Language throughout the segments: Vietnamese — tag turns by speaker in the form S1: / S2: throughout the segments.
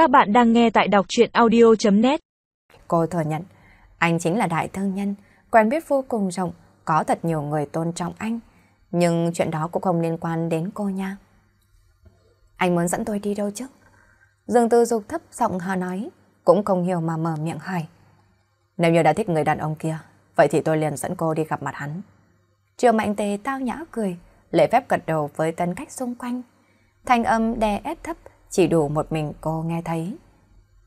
S1: Các bạn đang nghe tại đọc chuyện audio.net
S2: Cô thừa nhận, anh chính là đại thương nhân, quen biết vô cùng rộng, có thật nhiều người tôn trọng anh. Nhưng chuyện đó cũng không liên quan đến cô nha. Anh muốn dẫn tôi đi đâu chứ? Dương Tư Dục thấp giọng hà nói, cũng không hiểu mà mở miệng hỏi. Nếu như đã thích người đàn ông kia, vậy thì tôi liền dẫn cô đi gặp mặt hắn. Triều Mạnh Tề tao nhã cười, lễ phép gật đầu với tân khách xung quanh. Thanh âm đè ép thấp, chỉ đủ một mình cô nghe thấy.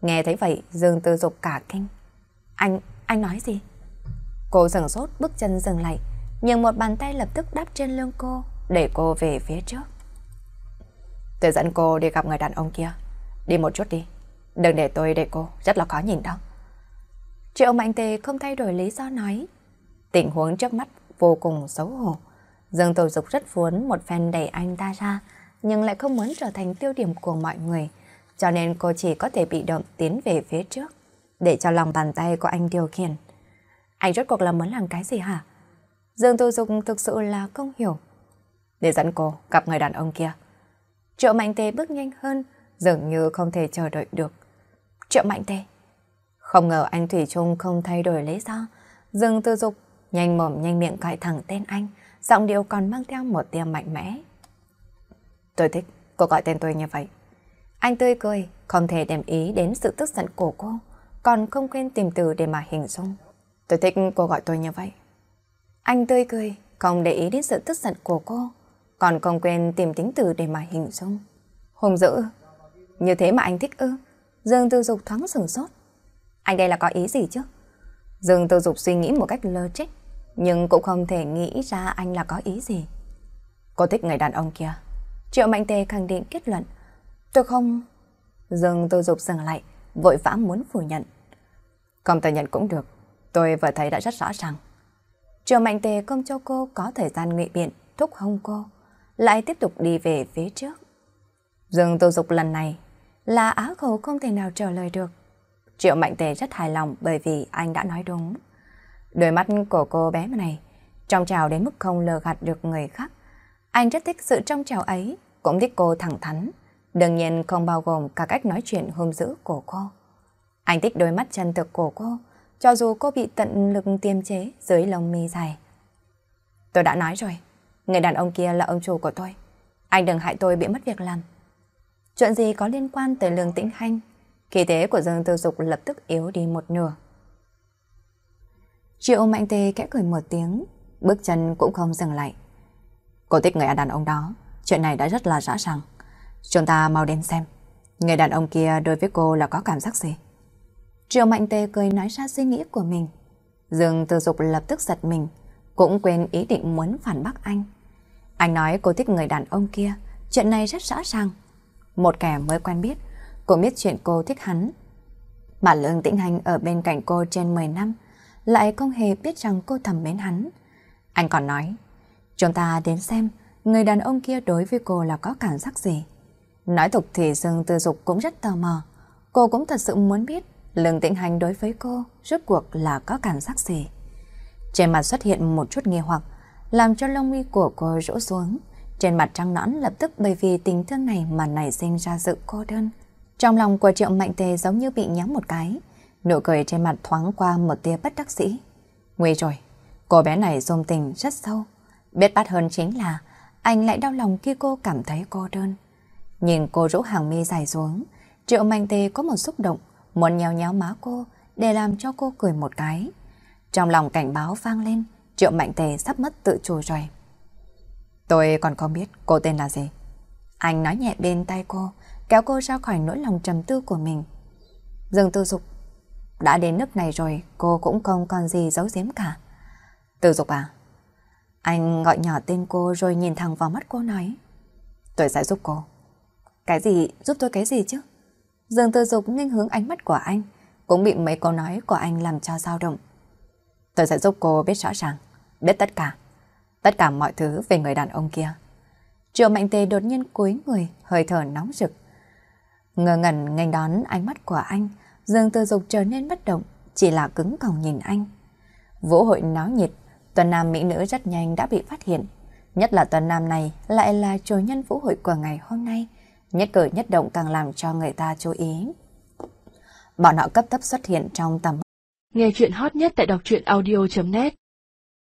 S2: Nghe thấy vậy, Dương Tư Dục cả kinh. Anh, anh nói gì? Cô sừng sốt, bước chân dừng lại, nhưng một bàn tay lập tức đắp trên lưng cô, để cô về phía trước. Tôi dẫn cô đi gặp người đàn ông kia. Đi một chút đi. Đừng để tôi để cô, rất là khó nhìn đó. Triệu Mạnh Tề không thay đổi lý do nói. Tình huống trước mắt vô cùng xấu hổ. Dương Tổ Dục rất muốn một phen đẩy anh ta ra, nhưng lại không muốn trở thành tiêu điểm của mọi người. Cho nên cô chỉ có thể bị động tiến về phía trước, để cho lòng bàn tay của anh điều khiển. Anh rốt cuộc là muốn làm cái gì hả? Dương Tô Dục thực sự là không hiểu. Để dẫn cô gặp người đàn ông kia. Triệu Mạnh tê bước nhanh hơn, dường như không thể chờ đợi được. Triệu Mạnh tê. Không ngờ anh Thủy Trung không thay đổi lý do. Dương Tư Dục nhanh mồm nhanh miệng gọi thẳng tên anh, giọng điệu còn mang theo một tia mạnh mẽ. Tôi thích cô gọi tên tôi như vậy. Anh tươi cười, không thể đem ý đến sự tức giận của cô, còn không quên tìm từ để mà hình dung. Tôi thích cô gọi tôi như vậy. Anh tươi cười, không để ý đến sự tức giận của cô, còn không quên tìm tính từ để mà hình dung. Hùng dữ, như thế mà anh thích ư? Dương Tư Dục thoáng sừng sốt. Anh đây là có ý gì chứ? Dương Tư Dục suy nghĩ một cách lơ trích, nhưng cũng không thể nghĩ ra anh là có ý gì. Cô thích người đàn ông kia. Triệu Mạnh Tề khẳng định kết luận. Tôi không... Dương tôi Dục dừng lại, vội vã muốn phủ nhận. Không thừa nhận cũng được, tôi vừa thấy đã rất rõ ràng. Triệu Mạnh Tề không cho cô có thời gian ngụy biện, thúc hông cô, lại tiếp tục đi về phía trước. Dương tô Dục lần này là á khẩu không thể nào trả lời được. Triệu Mạnh Tề rất hài lòng bởi vì anh đã nói đúng. Đôi mắt của cô bé này trong trào đến mức không lờ gạt được người khác. Anh rất thích sự trong trào ấy, cũng thích cô thẳng thắn. Đương nhiên không bao gồm cả cách nói chuyện hôm giữ của cô. Anh thích đôi mắt chân thực của cô, cho dù cô bị tận lực tiêm chế dưới lông mi dài. Tôi đã nói rồi, người đàn ông kia là ông chủ của tôi. Anh đừng hại tôi bị mất việc làm. Chuyện gì có liên quan tới lương tĩnh hanh, khí thế của Dương Tư Dục lập tức yếu đi một nửa. Triệu Mạnh Tê kẽ cười một tiếng, bước chân cũng không dừng lại. Cô thích người đàn ông đó, chuyện này đã rất là rõ ràng. Chúng ta mau đến xem, người đàn ông kia đối với cô là có cảm giác gì? Triệu Mạnh Tê cười nói ra suy nghĩ của mình. Dương Tư Dục lập tức giật mình, cũng quên ý định muốn phản bác anh. Anh nói cô thích người đàn ông kia, chuyện này rất rõ ràng. Một kẻ mới quen biết, cô biết chuyện cô thích hắn. Mà Lương Tĩnh Hành ở bên cạnh cô trên 10 năm, lại không hề biết rằng cô thầm mến hắn. Anh còn nói, chúng ta đến xem người đàn ông kia đối với cô là có cảm giác gì. Nói tục thì Dương Tư Dục cũng rất tò mò. Cô cũng thật sự muốn biết Lương Tĩnh Hành đối với cô rốt cuộc là có cảm giác gì. Trên mặt xuất hiện một chút nghi hoặc, làm cho lông mi của cô rũ xuống. Trên mặt trăng nõn lập tức bởi vì tình thương này mà nảy sinh ra sự cô đơn. Trong lòng của Triệu Mạnh Tề giống như bị nhắm một cái. Nụ cười trên mặt thoáng qua một tia bất đắc dĩ. Nguy rồi, cô bé này dung tình rất sâu. Biết bắt hơn chính là anh lại đau lòng khi cô cảm thấy cô đơn. Nhìn cô rũ hàng mi dài xuống, Triệu Mạnh Tề có một xúc động, muốn nhéo nhéo má cô để làm cho cô cười một cái. Trong lòng cảnh báo vang lên, Triệu Mạnh Tề sắp mất tự chủ rồi. Tôi còn không biết cô tên là gì. Anh nói nhẹ bên tay cô, kéo cô ra khỏi nỗi lòng trầm tư của mình. Dương Tư Dục, đã đến nước này rồi, cô cũng không còn gì giấu giếm cả. Tư Dục à? Anh gọi nhỏ tên cô rồi nhìn thẳng vào mắt cô nói. Tôi sẽ giúp cô. Cái gì? Giúp tôi cái gì chứ? Dương Tư Dục nghênh hướng ánh mắt của anh, cũng bị mấy câu nói của anh làm cho dao động. Tôi sẽ giúp cô biết rõ ràng, biết tất cả tất cả mọi thứ về người đàn ông kia. Triệu Mạnh Tề đột nhiên cúi người, hơi thở nóng rực. Ngờ ngẩn nghênh đón ánh mắt của anh, Dương Tư Dục trở nên bất động, chỉ là cứng còng nhìn anh. Vũ hội náo nhiệt, tuần nam mỹ nữ rất nhanh đã bị phát hiện. Nhất là tuần nam này lại là chủ nhân vũ hội của ngày hôm nay. Nhất cử nhất động càng làm cho người ta chú ý. bọn họ cấp tấp xuất hiện trong tầm.
S1: Nghe chuyện hot nhất tại đọc truyện audio.net